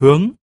hướng